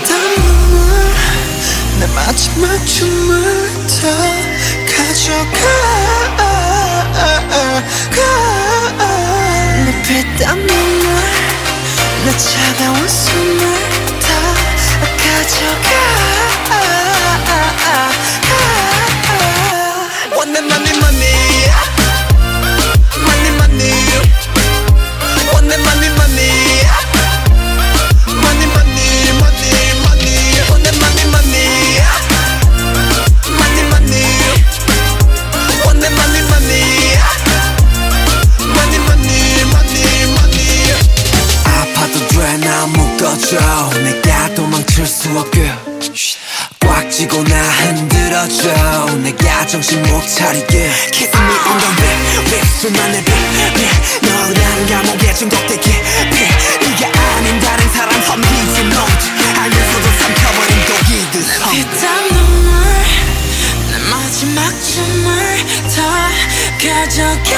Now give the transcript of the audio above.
내 마지막 춤을 다 가져가 내 피땀 눈물 내 차가운 묶어줘 내가 도망칠 수 없게. 꽉 쥐고 나 흔들어줘. 내가 정신 못 차리게. Kiss me on the lip, lip 수만의 빛 너라는 감옥에 중독되게 네가 아닌 다른 사람 험기지 note 알면서도 삼켜버린 독이듯 피땀 눈물 내 마지막 춤을 다 가져가